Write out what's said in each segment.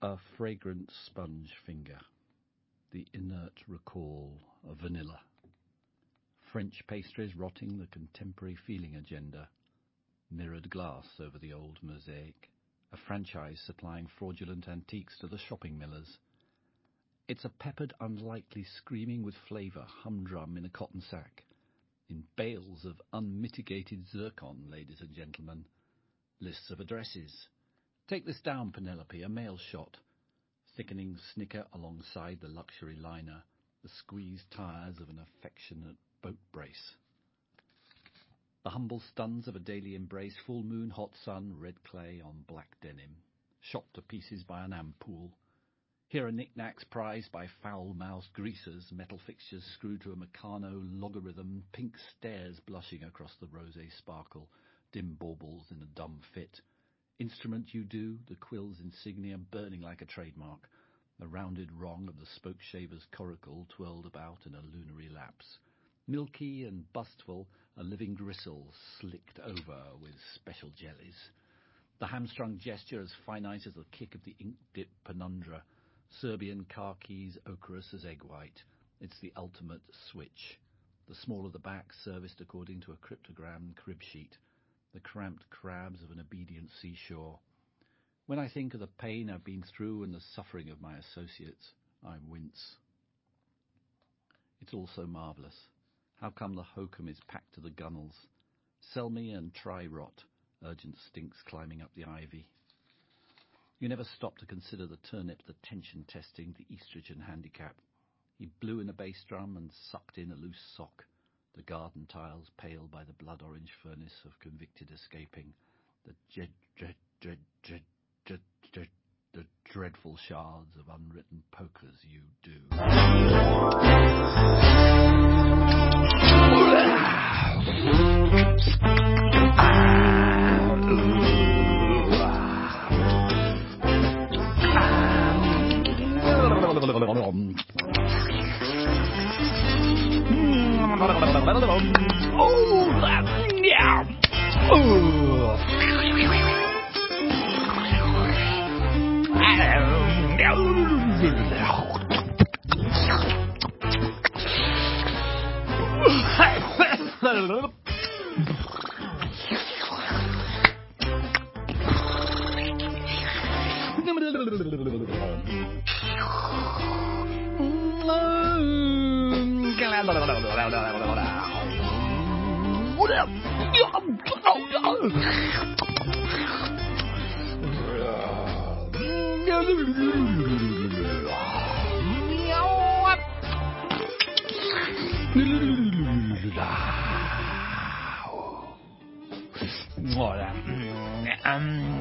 A fragrant sponge finger. The inert recall of vanilla. French pastries rotting the contemporary feeling agenda. Mirrored glass over the old mosaic. A franchise supplying fraudulent antiques to the shopping millers. It's a peppered, unlikely screaming with flavour humdrum in a cotton sack. In bales of unmitigated zircon, ladies and gentlemen. Lists of addresses. Take this down, Penelope, a mail shot. Thickening snicker alongside the luxury liner. The squeezed tires of an affectionate boat brace. The humble stuns of a daily embrace. Full moon, hot sun, red clay on black denim. Shot to pieces by an ampoule. Here are knickknacks prized by foul-mouthed greasers, metal fixtures screwed to a Meccano logarithm, pink stairs blushing across the rosé sparkle, dim baubles in a dumb fit. Instrument you do, the quill's insignia burning like a trademark. The rounded rong of the spokeshaver's coracle twirled about in a lunary lapse. Milky and bustful, a living gristle slicked over with special jellies. The hamstrung gesture as finite as the kick of the ink-dip penundra. Serbian keys ochreous as egg white. It's the ultimate switch. The smaller the back, serviced according to a cryptogram crib sheet. The cramped crabs of an obedient seashore. When I think of the pain I've been through and the suffering of my associates, I wince. It's all so marvellous. How come the hokum is packed to the gunnels? Sell me and try rot. Urgent stinks climbing up the ivy. You never stop to consider the turnip, the tension testing, the estrogen handicap. He blew in a bass drum and sucked in a loose sock. The garden tiles pale by the blood orange furnace of convicted escaping. The dread, dread, dread, the dreadful shards of unwritten pokers you do. Oh, that's yum. Oh. 我的我的我的我的我的我的的的喵啊噜噜噜噜我的嗯。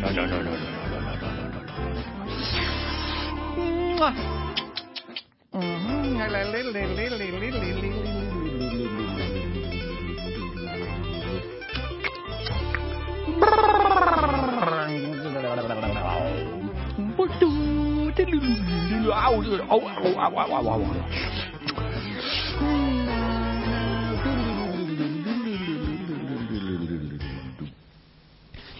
no, no, no, no, no, no, no, no, no, no. Ow, ow, ow, ow, ow, ow.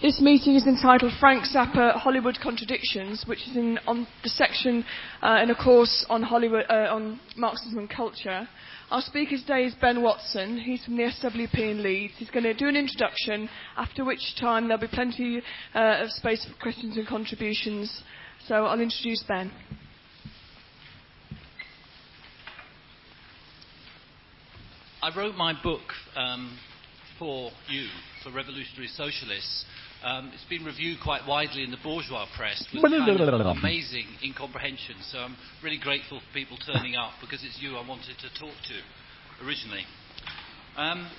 This meeting is entitled Frank Zappa Hollywood Contradictions, which is in on the section uh, in a course on Hollywood uh, on Marxism and culture. Our speaker today is Ben Watson. He's from the SWP in Leeds. He's going to do an introduction, after which time there'll be plenty uh, of space for questions and contributions. So I'll introduce Ben. I wrote my book um, for you, for revolutionary socialists, um, it's been reviewed quite widely in the bourgeois press with kind of amazing incomprehension. So I'm really grateful for people turning up because it's you I wanted to talk to originally. Um,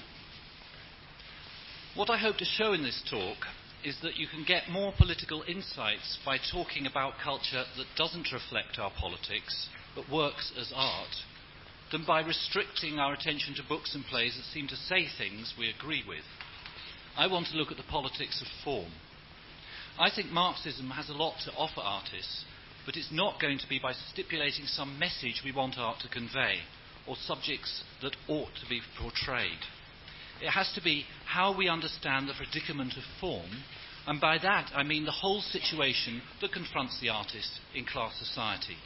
what I hope to show in this talk is that you can get more political insights by talking about culture that doesn't reflect our politics but works as art than by restricting our attention to books and plays that seem to say things we agree with. I want to look at the politics of form. I think Marxism has a lot to offer artists but it's not going to be by stipulating some message we want art to convey or subjects that ought to be portrayed. It has to be how we understand the predicament of form, and by that I mean the whole situation that confronts the artist in class society.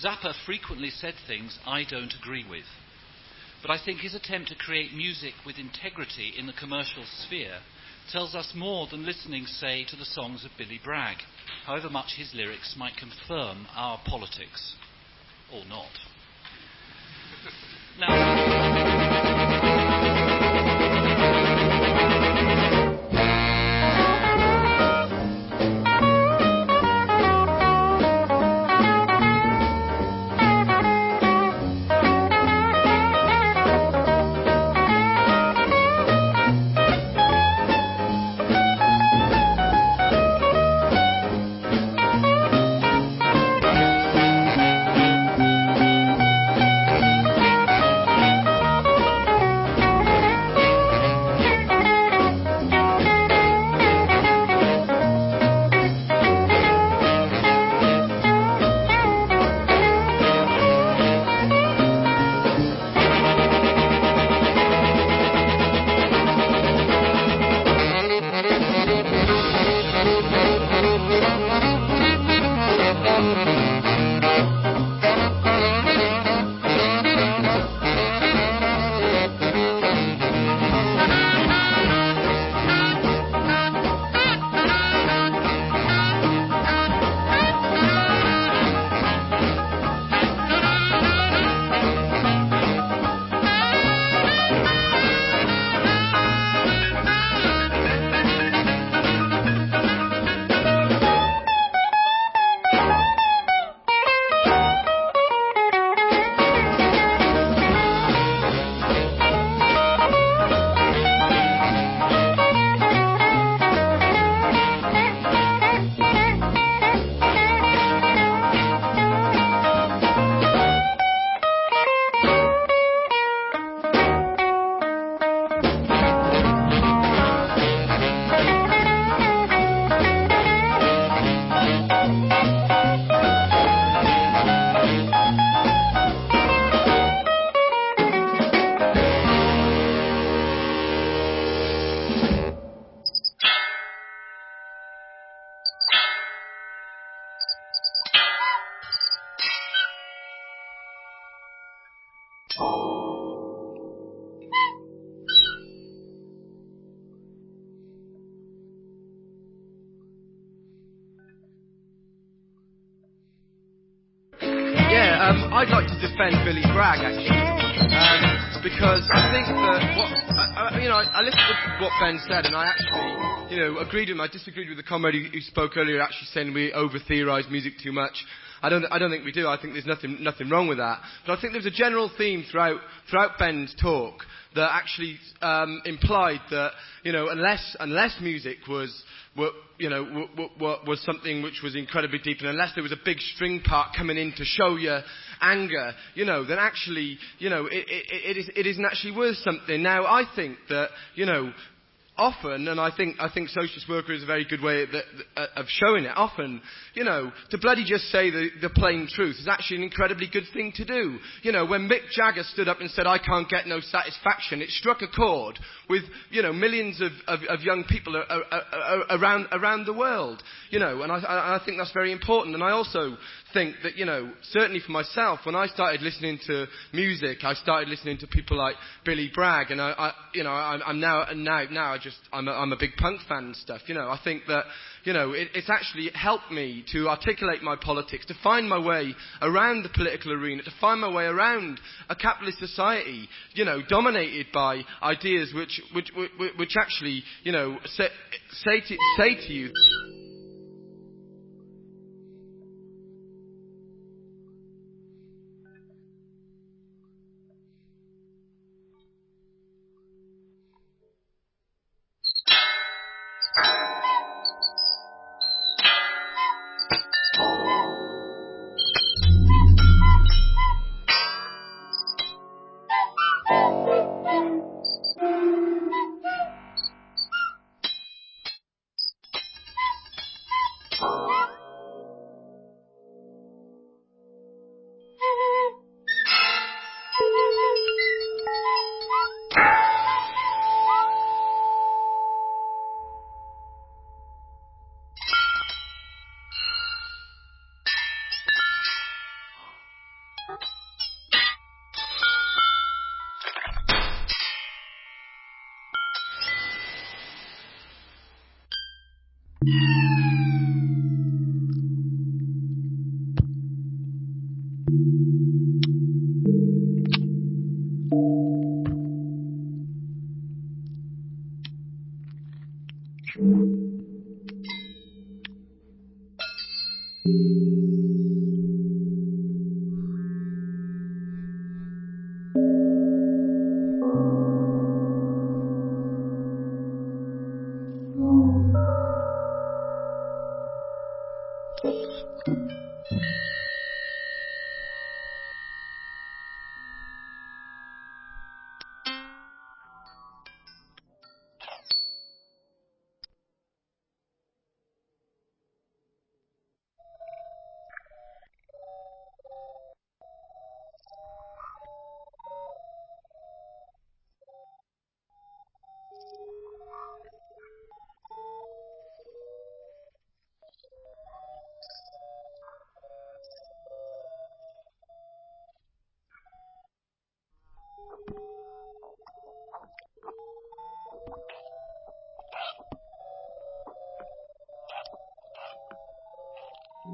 Zappa frequently said things I don't agree with, but I think his attempt to create music with integrity in the commercial sphere tells us more than listening, say, to the songs of Billy Bragg, however much his lyrics might confirm our politics. Or not. Now, defend Billy Bragg actually, um, because I think that what I, I, you know, I, I listened to what Ben said, and I actually, you know, agreed with him. I disagreed with the comrade who, who spoke earlier, actually saying we over theorise music too much. I don't, I don't think we do. I think there's nothing, nothing wrong with that. But I think there's a general theme throughout, throughout Ben's talk that actually um, implied that, you know, unless, unless music was, were, you know, was something which was incredibly deep, and unless there was a big string part coming in to show you anger, you know, then actually, you know, it, it, it, is, it isn't actually worth something. Now, I think that, you know, often, and I think, I think socialist worker is a very good way of, uh, of showing it, often, you know, to bloody just say the, the plain truth is actually an incredibly good thing to do. You know, when Mick Jagger stood up and said, I can't get no satisfaction, it struck a chord with, you know, millions of, of, of young people around, around the world. You know, and I, I think that's very important. And I also think that, you know, certainly for myself, when I started listening to music, I started listening to people like Billy Bragg, and I, I you know, I, I'm now, now, now just, I'm a, I'm a big punk fan and stuff, you know, I think that, you know, it, it's actually helped me to articulate my politics, to find my way around the political arena, to find my way around a capitalist society, you know, dominated by ideas which, which, which, which actually, you know, say, say, to, say to you,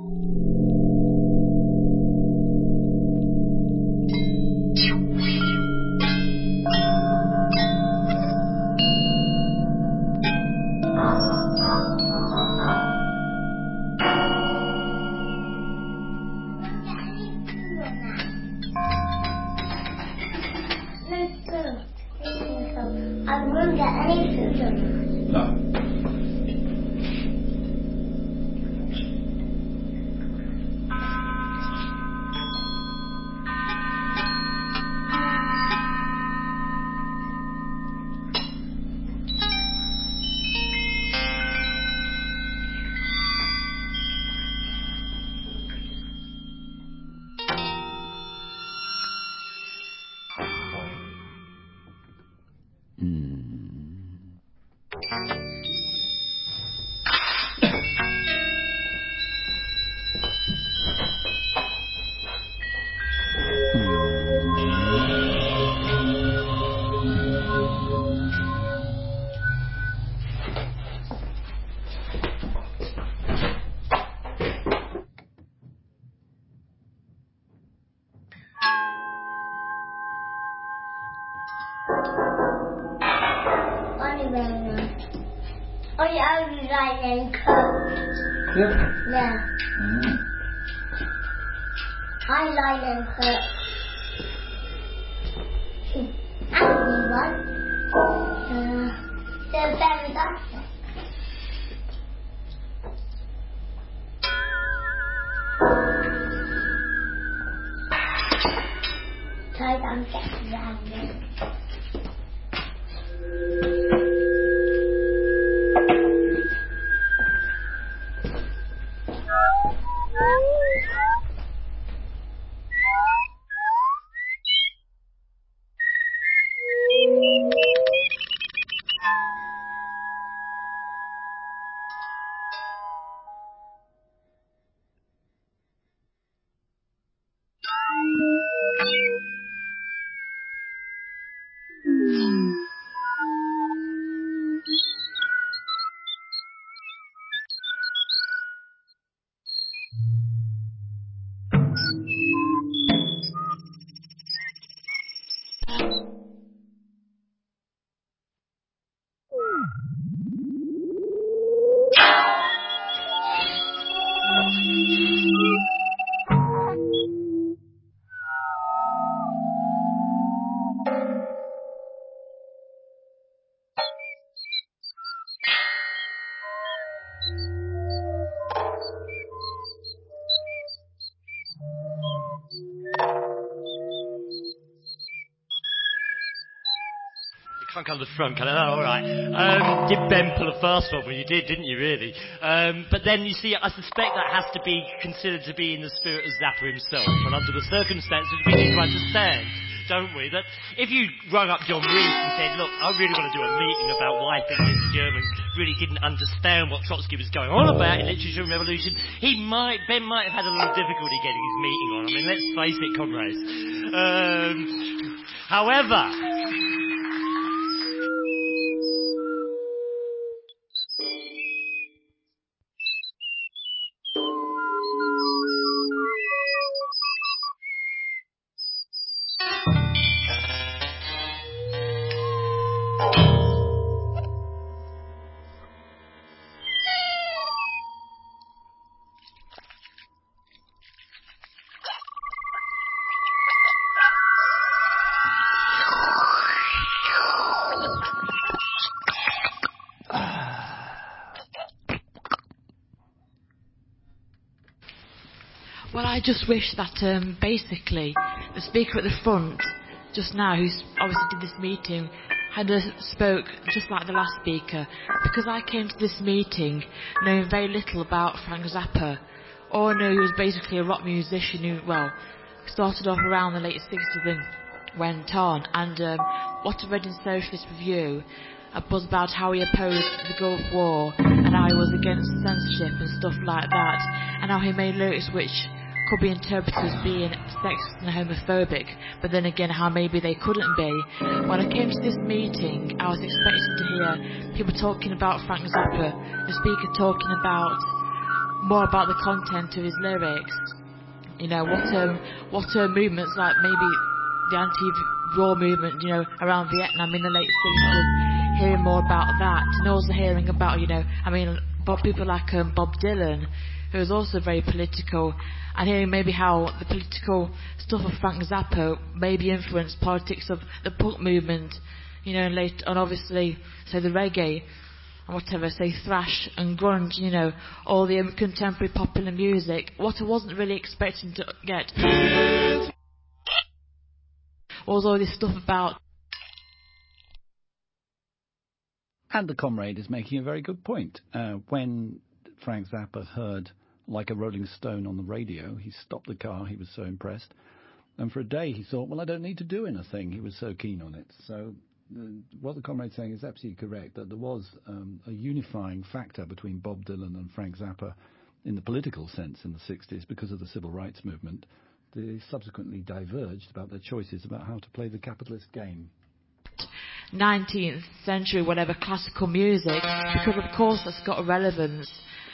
あ! Can't come to the front, can I? Oh, all right. Um, did Ben pull a fast one? Well, you did, didn't you, really? Um, but then, you see, I suspect that has to be considered to be in the spirit of Zappa himself. And under the circumstances, we need to understand, don't we, that if you rung up John Rees and said, look, I really want to do a meeting about why Chris Harman really didn't understand what Trotsky was going on about in literature and revolution, he might, Ben might have had a little difficulty getting his meeting on. I mean, let's face it, comrades. Um, however, I just wish that um, basically the speaker at the front just now, who's obviously did this meeting, had uh, spoke just like the last speaker, because I came to this meeting knowing very little about Frank Zappa. All I know he was basically a rock musician who, well, started off around the late 60s and went on. And um, what I read in Socialist Review was about how he opposed the Gulf War and how he was against censorship and stuff like that, and how he made lyrics which could be interpreted as being sexist and homophobic, but then again, how maybe they couldn't be. When I came to this meeting, I was expecting to hear people talking about Frank Zappa, the speaker talking about more about the content of his lyrics. You know, what um, what movements like maybe the anti-war movement, you know, around Vietnam in the late 60s, hearing more about that, and also hearing about, you know, I mean, people like um, Bob Dylan, who was also very political, and hearing maybe how the political stuff of Frank Zappa maybe influenced politics of the punk movement, you know, and, late, and obviously, say, the reggae, and whatever, say, thrash and grunge, you know, all the um, contemporary popular music. What I wasn't really expecting to get was all this stuff about And the comrade is making a very good point. Uh, when Frank Zappa heard Like a Rolling Stone on the radio, he stopped the car. He was so impressed. And for a day, he thought, well, I don't need to do anything. He was so keen on it. So uh, what the comrade's saying is absolutely correct, that there was um, a unifying factor between Bob Dylan and Frank Zappa in the political sense in the 60s because of the civil rights movement. They subsequently diverged about their choices about how to play the capitalist game. 19th century, whatever, classical music, because of course that's got a relevance,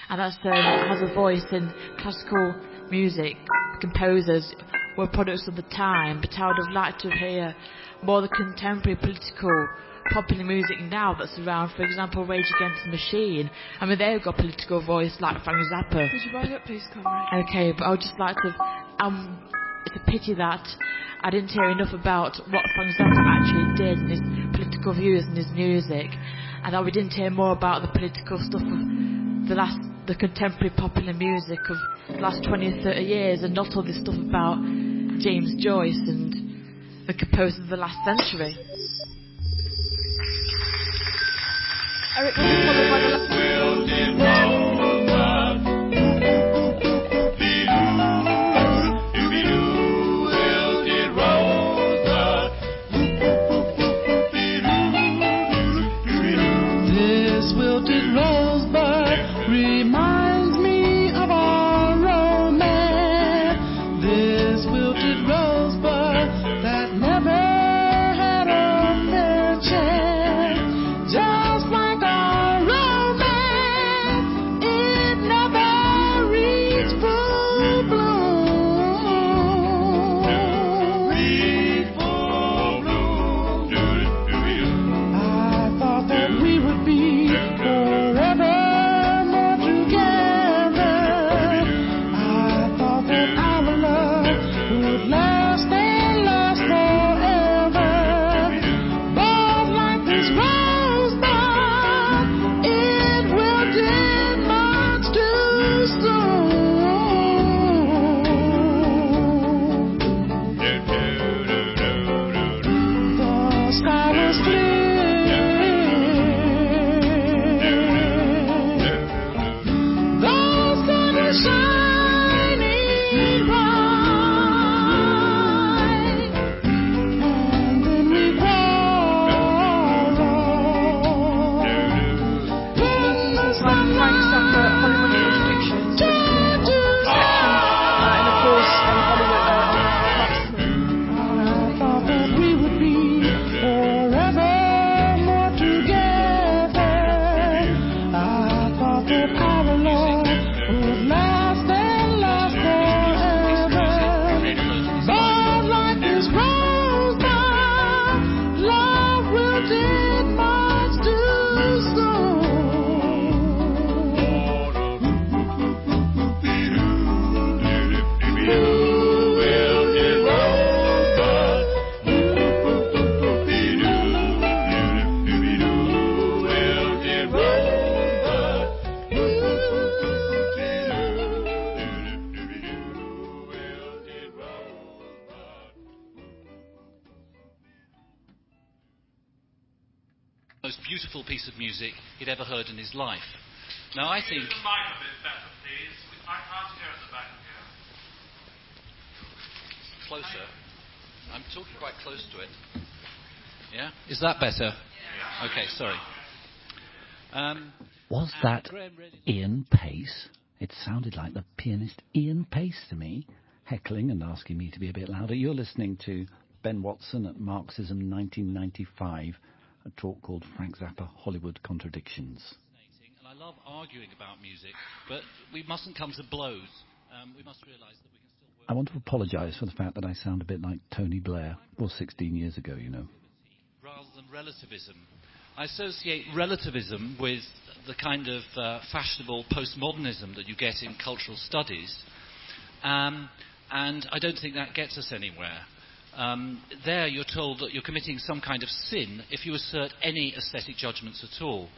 and that's um, has a voice in classical music. Composers were products of the time, but I would have liked to hear more the contemporary political popular music now that's around. For example, Rage Against the Machine. I mean, they've got political voice like Frank Zappa. Could you write up, please, comrade? Okay, but I would just like to. Um, it's a pity that I didn't hear enough about what Frank Zappa actually did and his political views and his music, and that we didn't hear more about the political stuff of the last, the contemporary popular music of the last 20 or 30 years, and not all this stuff about James Joyce and the composers of the last century. Eric his life. Now, I think. Use the mic a bit better. I can't hear at the back here. Closer. I'm talking quite close to it. Yeah? Is that better? Okay, sorry. Um, Was that Ian Pace? It sounded like the pianist Ian Pace to me, heckling and asking me to be a bit louder. You're listening to Ben Watson at Marxism 1995, a talk called Frank Zappa Hollywood Contradictions. Fascinating, and I love arguing about music, but we mustn't come to blows. Um, we must realise that we can still work I want to apologise for the fact that I sound a bit like Tony Blair, or 16 years ago, you know. rather than relativism. I associate relativism with the kind of uh, fashionable postmodernism that you get in cultural studies, um, and I don't think that gets us anywhere. Um, there, you're told that you're committing some kind of sin if you assert any aesthetic judgments at all.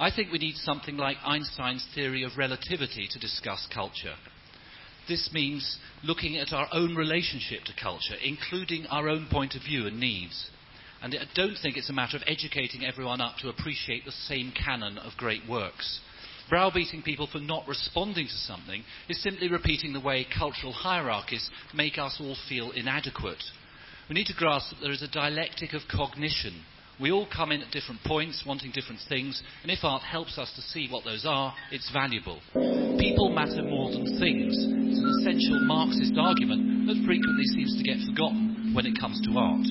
I think we need something like Einstein's theory of relativity to discuss culture. This means looking at our own relationship to culture, including our own point of view and needs. And I don't think it's a matter of educating everyone up to appreciate the same canon of great works. Browbeating people for not responding to something is simply repeating the way cultural hierarchies make us all feel inadequate. We need to grasp that there is a dialectic of cognition. We all come in at different points, wanting different things, and if art helps us to see what those are, it's valuable. People matter more than things. It's an essential Marxist argument that frequently seems to get forgotten when it comes to art.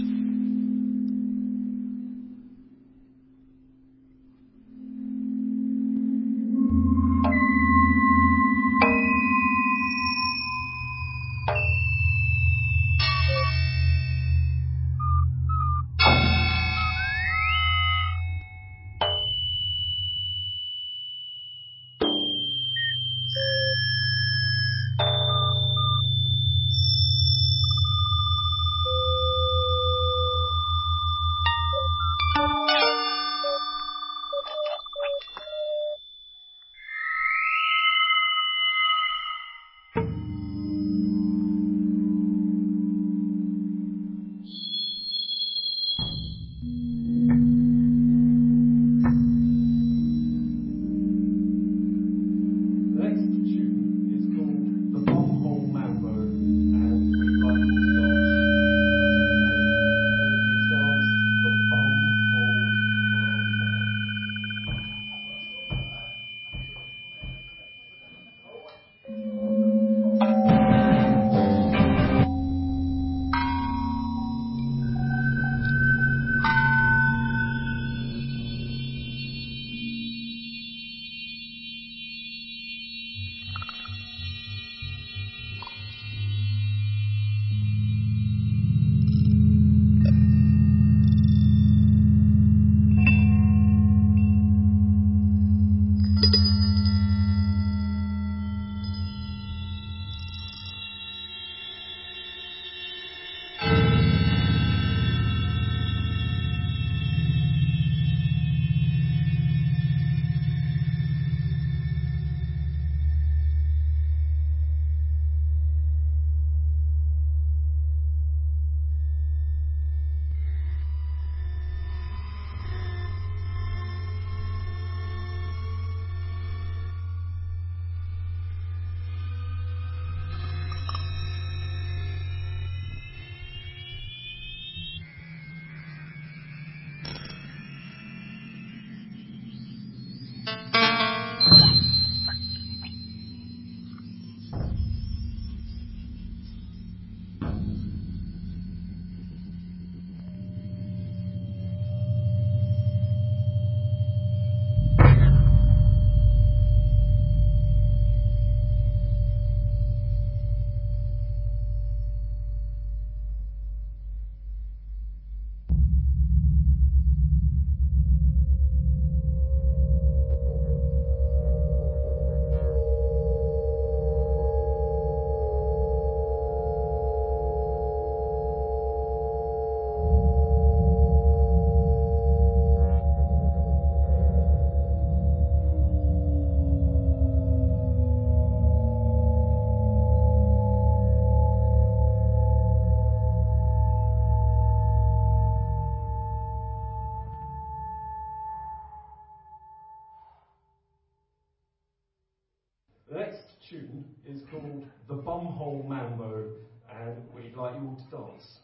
Tune is called The Bumhole Mambo, and we'd like you all to dance.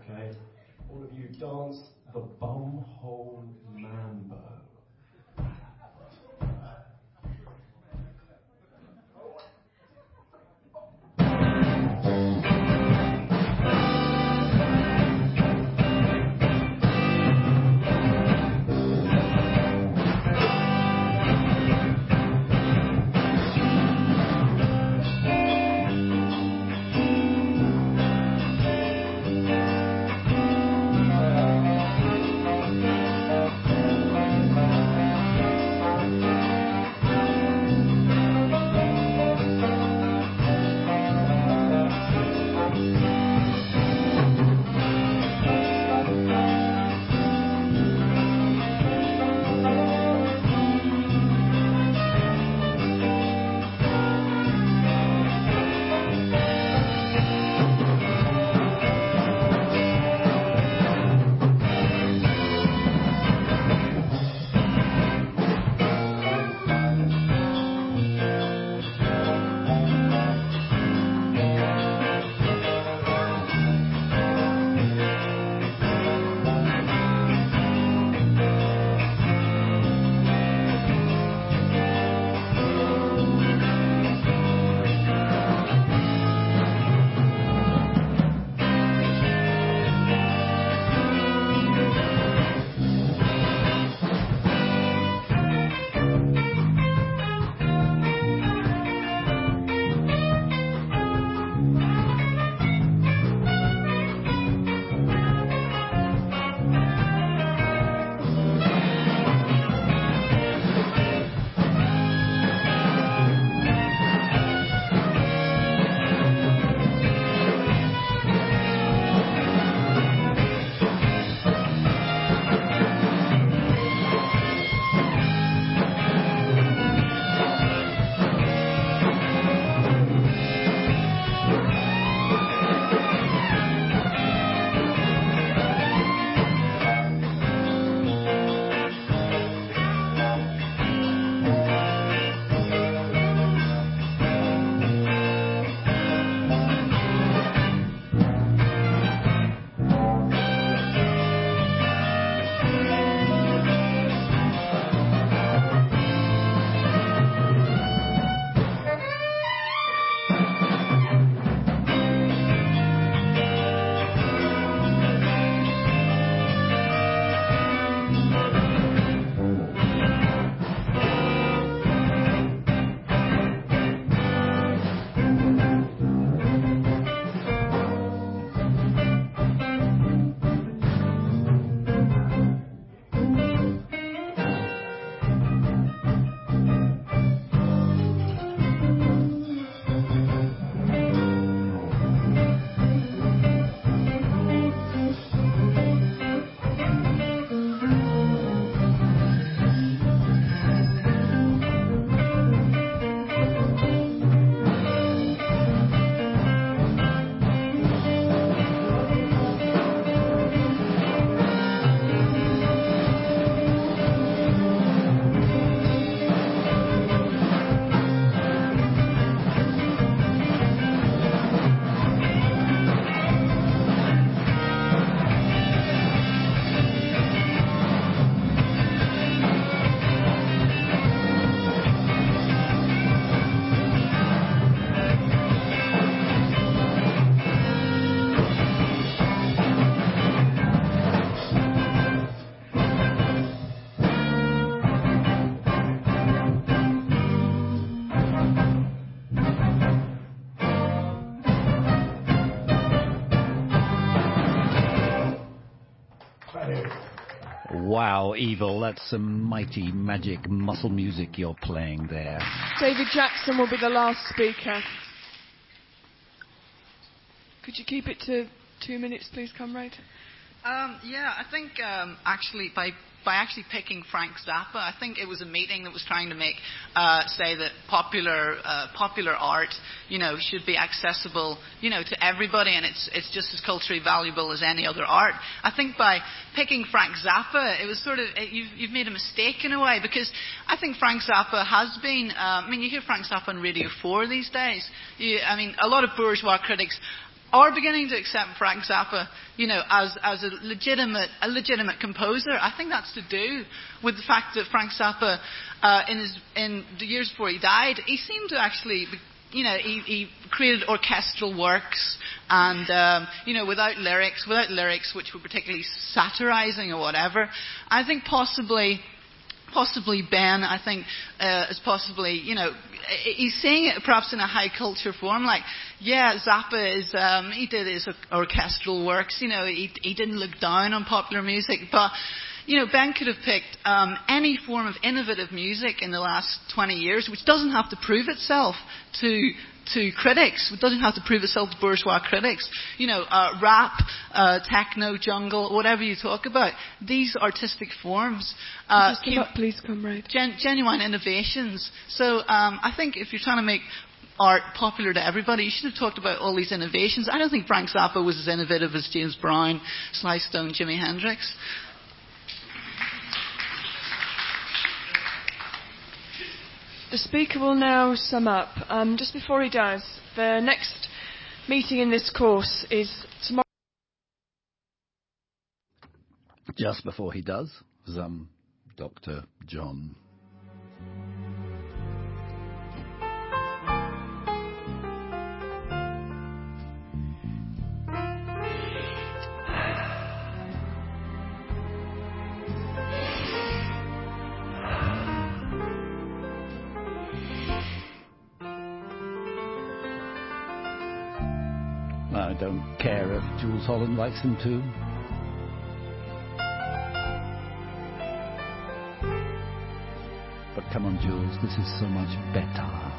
Okay? All of you dance The Bumhole Mambo. Wow, Evil, that's some mighty magic muscle music you're playing there. David Jackson will be the last speaker. Could you keep it to two minutes, please, comrade? Um, yeah, I think um, actually by by actually picking Frank Zappa. I think it was a meeting that was trying to make uh, say that popular uh, popular art, you know, should be accessible, you know, to everybody, and it's it's just as culturally valuable as any other art. I think by picking Frank Zappa, it was sort of it, you've, you've made a mistake in a way because I think Frank Zappa has been. Uh, I mean, you hear Frank Zappa on Radio 4 these days. You, I mean, a lot of bourgeois critics are beginning to accept Frank Zappa, you know, as, as a legitimate, a legitimate composer. I think that's to do with the fact that Frank Zappa, uh, in his, in the years before he died, he seemed to actually, you know, he, he created orchestral works and, um, you know, without lyrics, without lyrics which were particularly satirizing or whatever. I think possibly, possibly Ben, I think, uh, is possibly, you know, he's saying it perhaps in a high culture form, like, yeah, Zappa is, um, he did his orchestral works, you know, he, he didn't look down on popular music, but, you know, Ben could have picked um, any form of innovative music in the last 20 years, which doesn't have to prove itself to to critics. It doesn't have to prove itself to bourgeois critics. You know, uh, rap, uh, techno, jungle, whatever you talk about. These artistic forms. Uh, Just up, please, comrade. Gen- genuine innovations. So um, I think if you're trying to make art popular to everybody, you should have talked about all these innovations. I don't think Frank Zappa was as innovative as James Brown, Sly Stone, Jimi Hendrix. The speaker will now sum up. Um, just before he does, the next meeting in this course is tomorrow. Just before he does, um, Dr. John. I don't care if Jools Holland likes him too. But come on, Jools, this is so much better.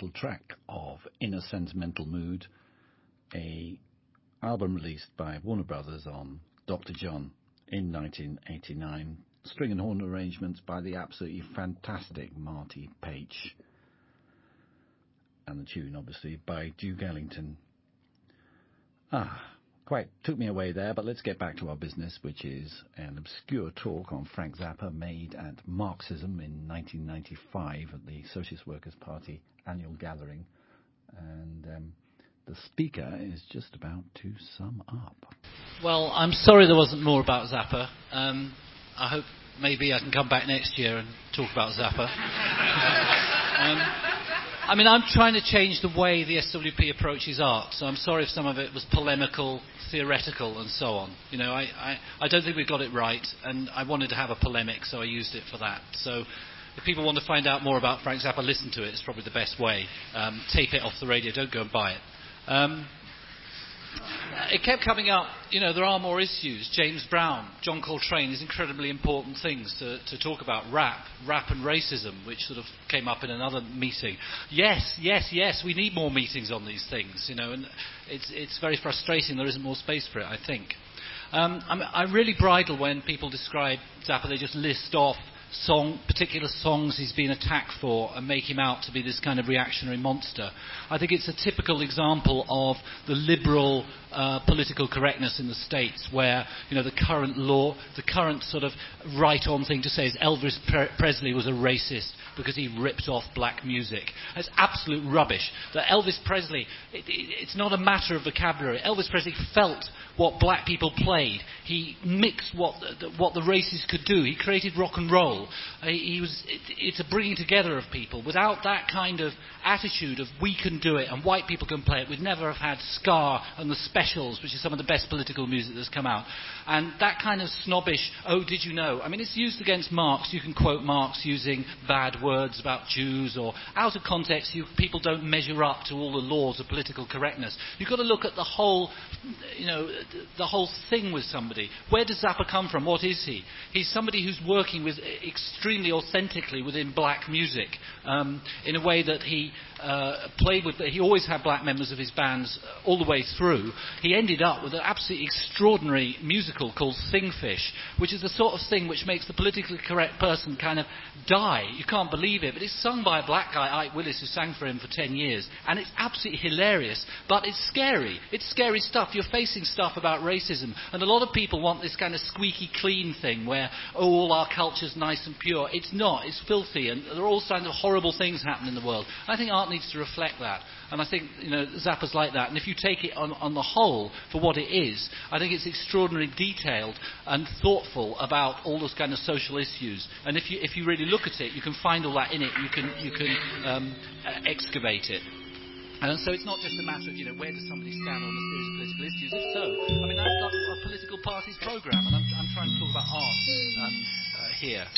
Title track of In a Sentimental Mood, a album released by Warner Brothers on Dr. John in 1989. String and horn arrangements by the absolutely fantastic Marty Paich. And the tune, obviously, by Duke Ellington. Ah, quite took me away there, but let's get back to our business, which is an obscure talk on Frank Zappa made at Marxism in 1995 at the Socialist Workers' Party annual gathering. And um, the speaker is just about to sum up. Well, I'm sorry there wasn't more about Zappa. Um, I hope maybe I can come back next year and talk about Zappa. um, I mean, I'm trying to change the way the SWP approaches art, so I'm sorry if some of it was polemical, theoretical, and so on. You know, I, I, I don't think we got it right, and I wanted to have a polemic, so I used it for that. So if people want to find out more about Frank Zappa, listen to it. It's probably the best way. Um, tape it off the radio. Don't go and buy it. Um, it kept coming up, you know, there are more issues. James Brown, John Coltrane, these incredibly important things to, to talk about. Rap, rap and racism, which sort of came up in another meeting. Yes, yes, yes, we need more meetings on these things, you know, and it's, it's very frustrating there isn't more space for it, I think. Um, I really bridle when people describe Zappa, they just list off song, particular songs he's been attacked for and make him out to be this kind of reactionary monster. I think it's a typical example of the liberal uh, political correctness in the States, where you know the current law, the current sort of right-on thing to say is Elvis Pre- Presley was a racist because he ripped off black music. That's absolute rubbish. That Elvis Presley, it, it, it's not a matter of vocabulary. Elvis Presley felt what black people played. He mixed what the, what the races could do. He created rock and roll. Uh, he was, it, it's a bringing together of people. Without that kind of attitude of we can do it and white people can play it, we'd never have had Ska and the specials, which is some of the best political music that's come out. And that kind of snobbish, oh, did you know? I mean, it's used against Marx. You can quote Marx using bad words about Jews or out of context, you, people don't measure up to all the laws of political correctness. You've got to look at the whole, you know, the whole thing with somebody. Where does Zappa come from? What is he? He's somebody who's working with extremely authentically within black music um, in a way that he uh, played with, he always had black members of his bands all the way through. He ended up with an absolutely extraordinary musical called Thingfish, which is the sort of thing which makes the politically correct person kind of die. You can't believe it, but it's sung by a black guy, Ike Willis, who sang for him for 10 years, and it's absolutely hilarious, but it's scary. It's scary stuff. You're facing stuff about racism, and a lot of people want this kind of squeaky clean thing where, oh, all our culture's nice and pure. It's not. It's filthy, and there are all kinds of horrible things happening in the world. I think art needs to reflect that. And I think you know, Zappa's like that. And if you take it on, on the whole for what it is, I think it's extraordinarily detailed and thoughtful about all those kind of social issues. And if you, if you really look at it, you can find all that in it. You can, you can um, excavate it. And so it's not just a matter of, you know, where does somebody stand on a series of political issues? If so, I mean, that's not a political party's programme, and I'm, I'm trying to talk about art um, uh, here.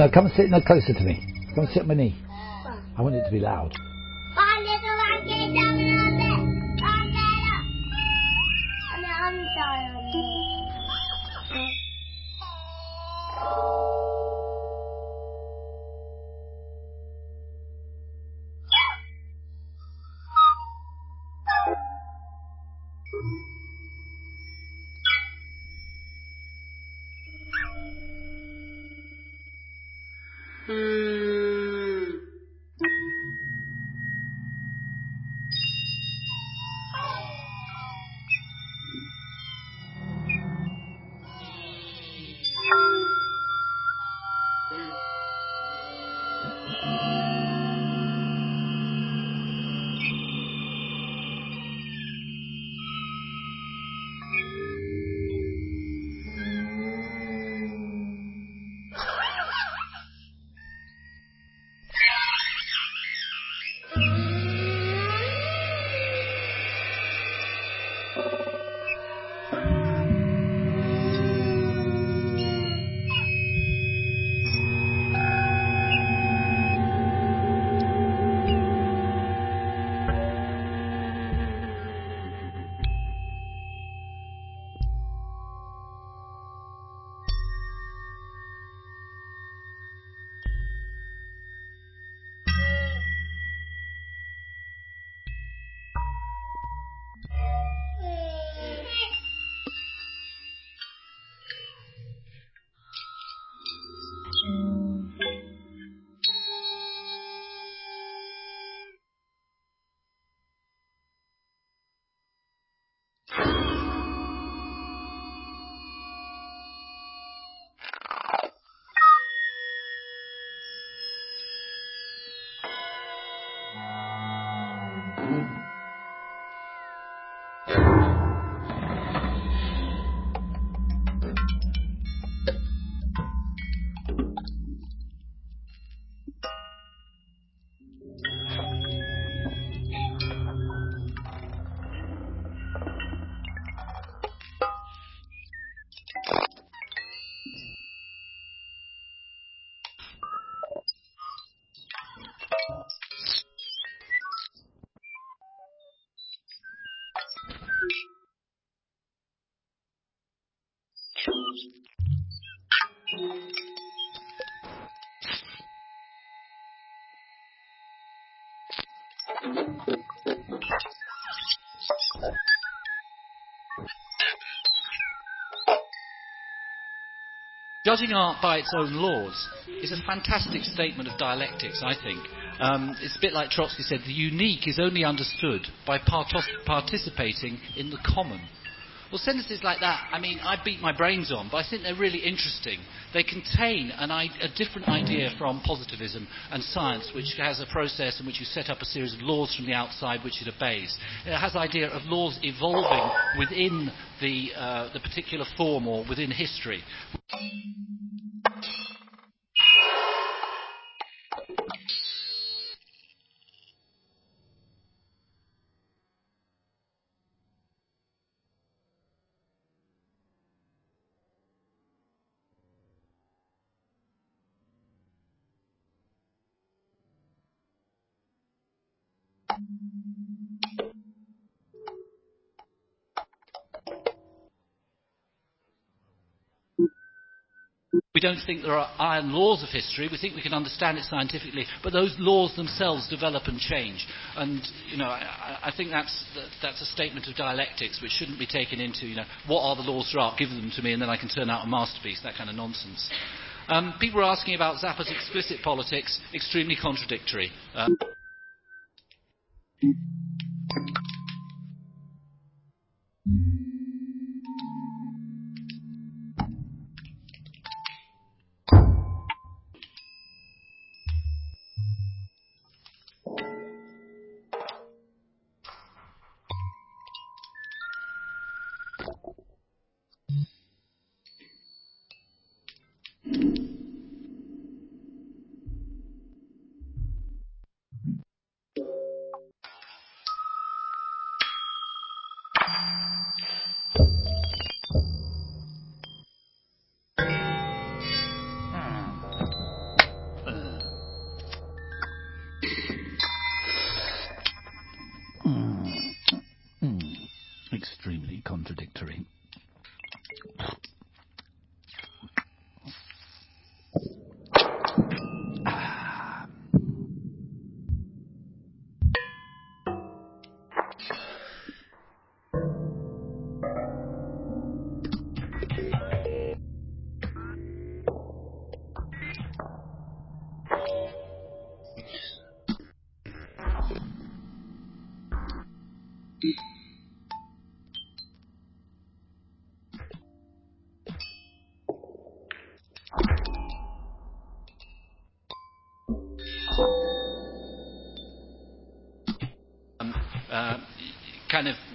No, come and sit no closer to me. Come and sit on my knee. I want it to be loud. Judging art by its own laws is a fantastic statement of dialectics, I think. Um, it's a bit like Trotsky said the unique is only understood by participating in the common. Well, sentences like that, I mean, I beat my brains on, but I think they're really interesting. They contain an, a different idea from positivism and science, which has a process in which you set up a series of laws from the outside which it obeys. It has the idea of laws evolving within the, uh, the particular form or within history. We don't think there are iron laws of history. We think we can understand it scientifically, but those laws themselves develop and change. And you know, I, I think that's that's a statement of dialectics, which shouldn't be taken into you know what are the laws for art? Give them to me, and then I can turn out a masterpiece. That kind of nonsense. Um, people are asking about Zappa's explicit politics. Extremely contradictory. Um,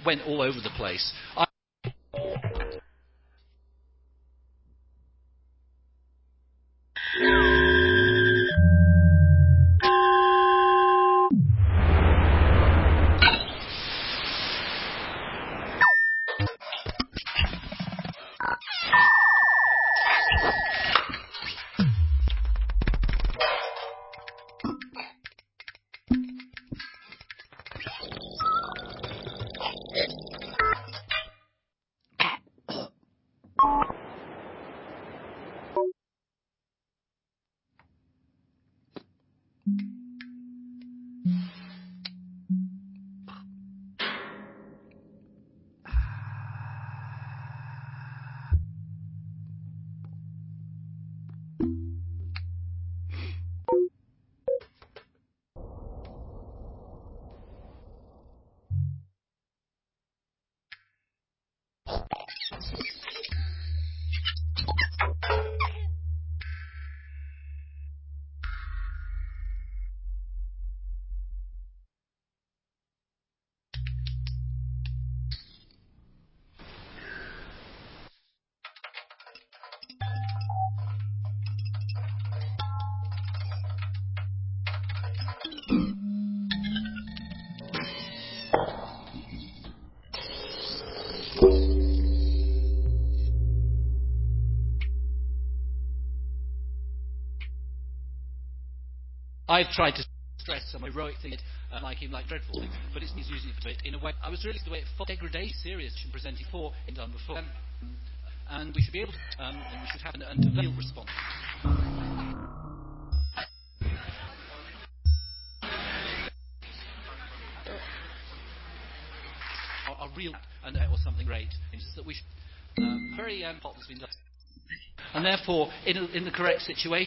went all over the place. I've tried to stress some heroic thing, uh, like him, like dreadful thing, but it's using it in a way. I was really the way it for degradation, serious and presented for and done before, um, and we should be able to, um, and we should have an, an response. Are real and or something great. It's that we should, um, very um, has been done, and therefore in, a, in the correct situation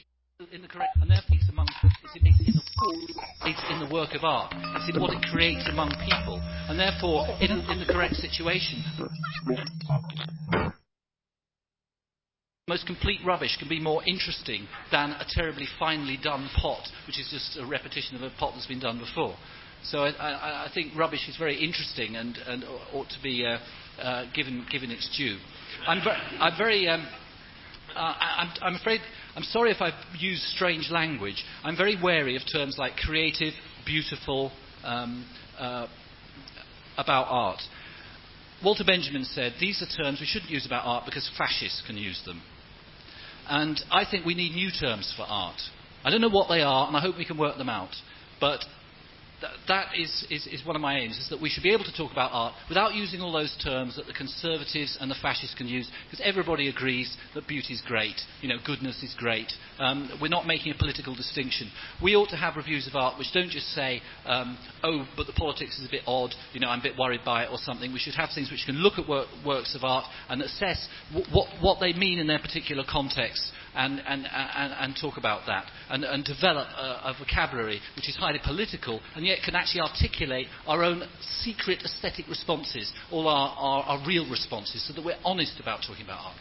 work of art. It's in what it creates among people, and therefore in, in the correct situation. Most complete rubbish can be more interesting than a terribly finely done pot, which is just a repetition of a pot that's been done before. So I, I, I think rubbish is very interesting and, and ought to be uh, uh, given, given its due. I'm, ver- I'm very. Um, uh, I'm, I'm afraid, I'm sorry if I've used strange language. I'm very wary of terms like creative, beautiful, um, uh, about art. Walter Benjamin said these are terms we shouldn't use about art because fascists can use them. And I think we need new terms for art. I don't know what they are, and I hope we can work them out. But th- that is, is, is one of my aims, is that we should be able to talk about art without using all those terms that the conservatives and the fascists can use, because everybody agrees that beauty is great, you know, goodness is great. Um, we're not making a political distinction. We ought to have reviews of art which don't just say, um, oh, but the politics is a bit odd, you know, I'm a bit worried by it or something. We should have things which can look at work, works of art and assess w- what, what they mean in their particular context and, and, and, and talk about that and, and develop a, a vocabulary which is highly political and yet can actually articulate our own secret aesthetic responses, all our, our, our real responses, so that we're honest about talking about art.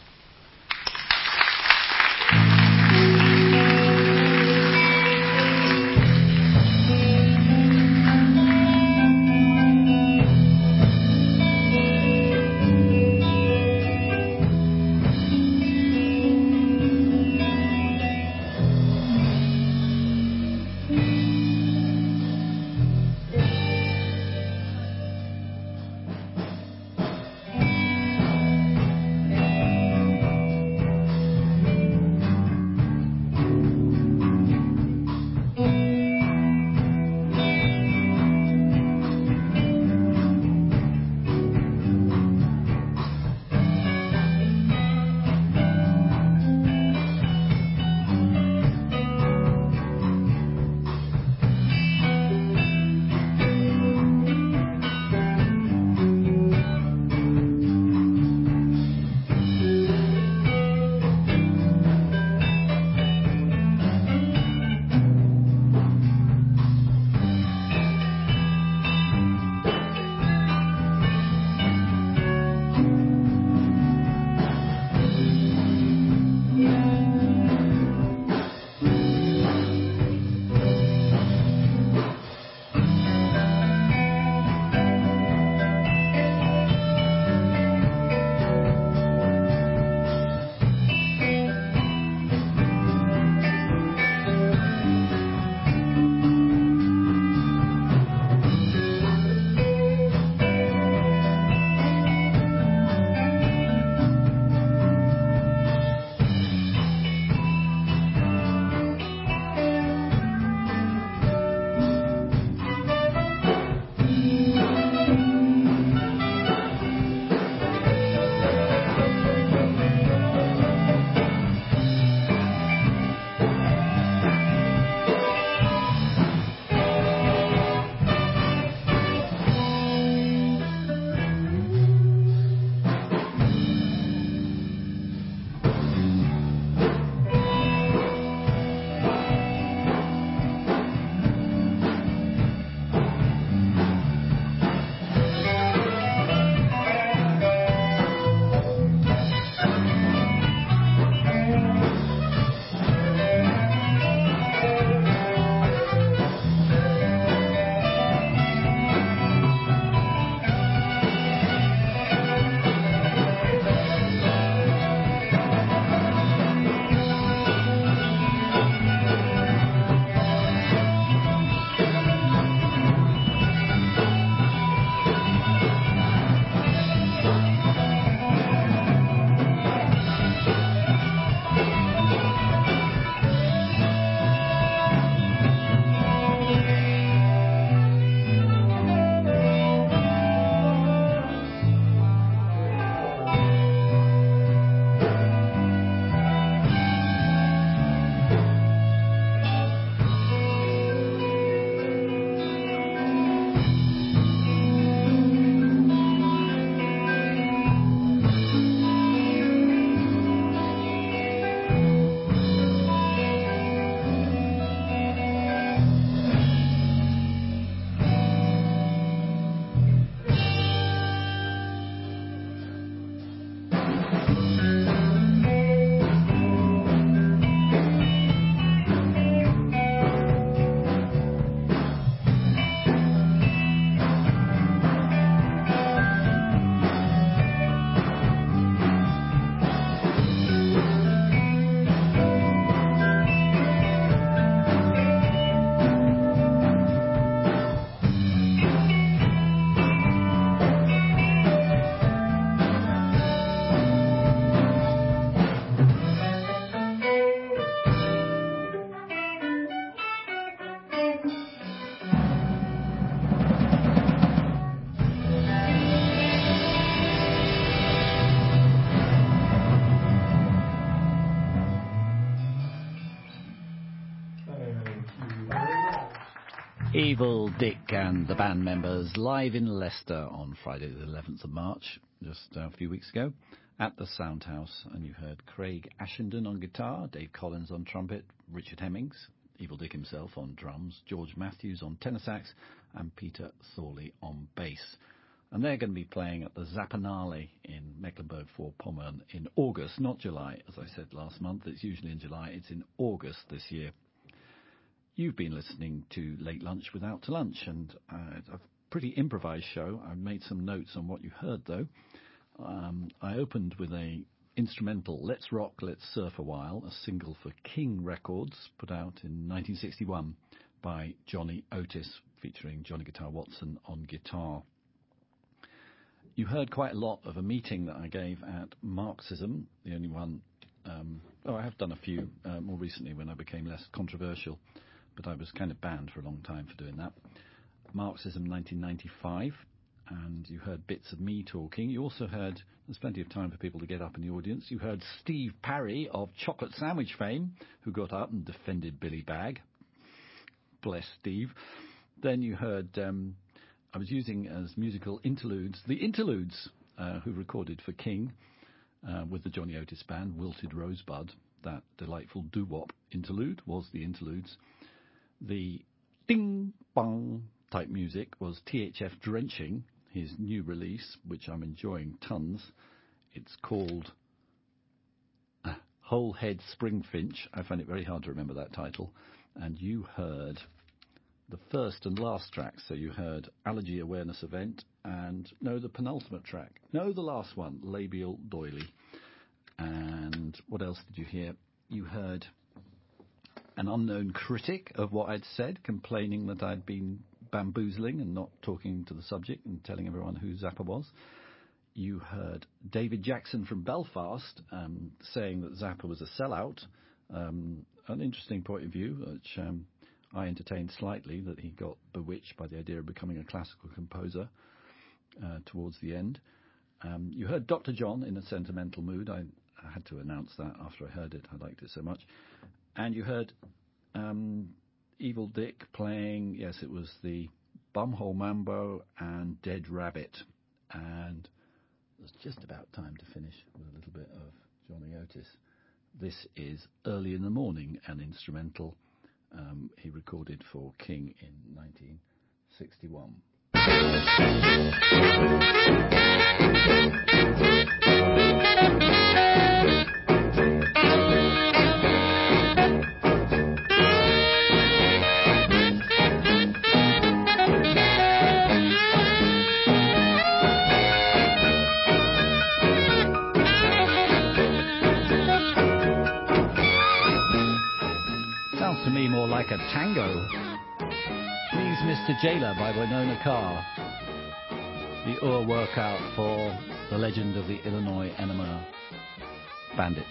Dick and the band members live in Leicester on Friday the 11th of March, just uh, a few weeks ago, at the Soundhouse. And you heard Craig Ashenden on guitar, Dave Collins on trumpet, Richard Hemmings, Evil Dick himself on drums, George Matthews on tenor sax, and Peter Thorley on bass. And they're going to be playing at the Zappanale in Mecklenburg-Vorpommern in August, not July, as I said last month. It's usually in July. It's in August this year. You've been listening to Late Lunch with Out to Lunch, and uh, a pretty improvised show. I made some notes on what you heard, though. Um, I opened with a instrumental Let's Rock, Let's Surf a While, a single for King Records, put out in 1961 by Johnny Otis, featuring Johnny Guitar Watson on guitar. You heard quite a lot of a meeting that I gave at Marxism, the only one. Um, oh, I have done a few uh, more recently when I became less controversial but I was kind of banned for a long time for doing that. Marxism 1995, and you heard bits of me talking. You also heard, there's plenty of time for people to get up in the audience. You heard Steve Parry of chocolate sandwich fame, who got up and defended Billy Bragg. Bless Steve. Then you heard, um, I was using as musical interludes, the interludes, uh, who recorded for King uh, with the Johnny Otis band, Wilted Rosebud. That delightful doo-wop interlude was the interludes. The ding bong type music was THF Drenching, his new release, which I'm enjoying tons. It's called uh, Whole Head Springfinch. I find it very hard to remember that title. And you heard the first and last track. So you heard Allergy Awareness Event and no, the penultimate track. No, the last one, Labial Doily. And what else did you hear? You heard an unknown critic of what I'd said, complaining that I'd been bamboozling and not talking to the subject and telling everyone who Zappa was. You heard David Jackson from Belfast um, saying that Zappa was a sellout. Um, an interesting point of view, which um, I entertained slightly, that he got bewitched by the idea of becoming a classical composer uh, towards the end. Um, you heard Dr. John in a sentimental mood. I, I had to announce that after I heard it. I liked it so much. And you heard um, Evil Dick playing, yes, it was the Bumhole Mambo and Dead Rabbit. And it's just about time to finish with a little bit of Johnny Otis. This is Early in the Morning, an instrumental um, he recorded for King in 1961. By Winona Carr. The Ur workout for the legend of the Illinois Enema Bandit.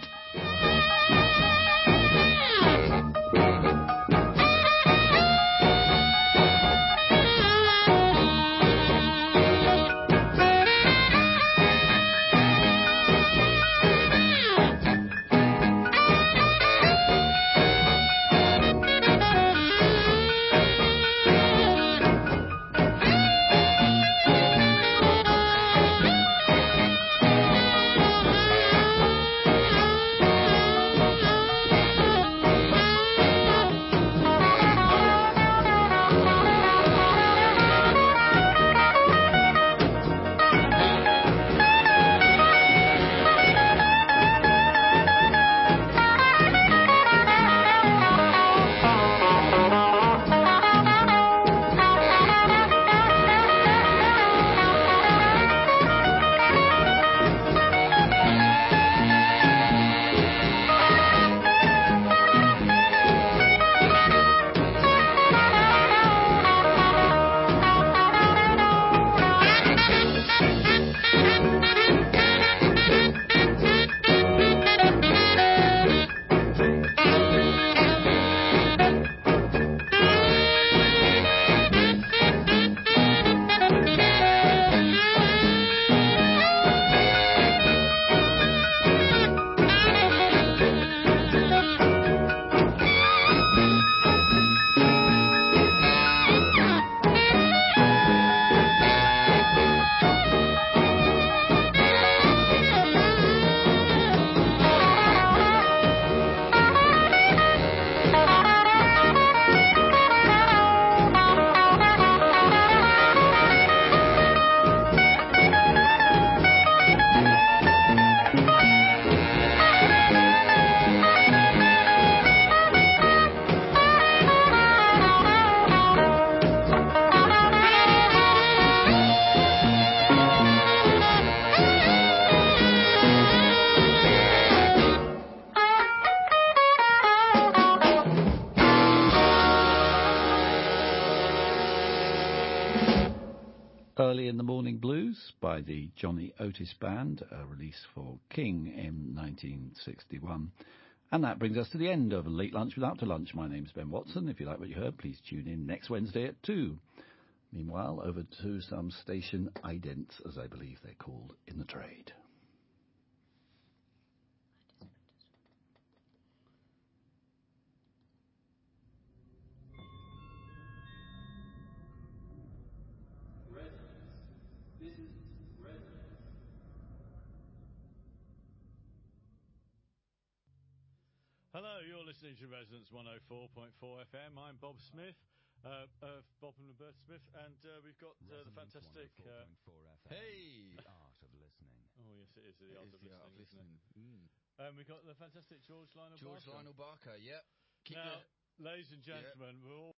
Band, a release for King in 1961. And that brings us to the end of Late Lunch with Out To Lunch. My name's Ben Watson. If you like what you heard, please tune in next Wednesday at 2. Meanwhile, over to some station idents, as I believe they're called in the trade. Listening to Resonance 104.4 FM. I'm Bob Smith, uh, uh, Bob and Roberta Smith, and uh, we've got uh, the fantastic. Uh, Hey! The art of listening. oh yes, it is the It art is of the art listening. of listening. it? Um, we've got the fantastic George Lionel George Barker. Lionel Barker, yep. Keep now, ladies and gentlemen, we're all.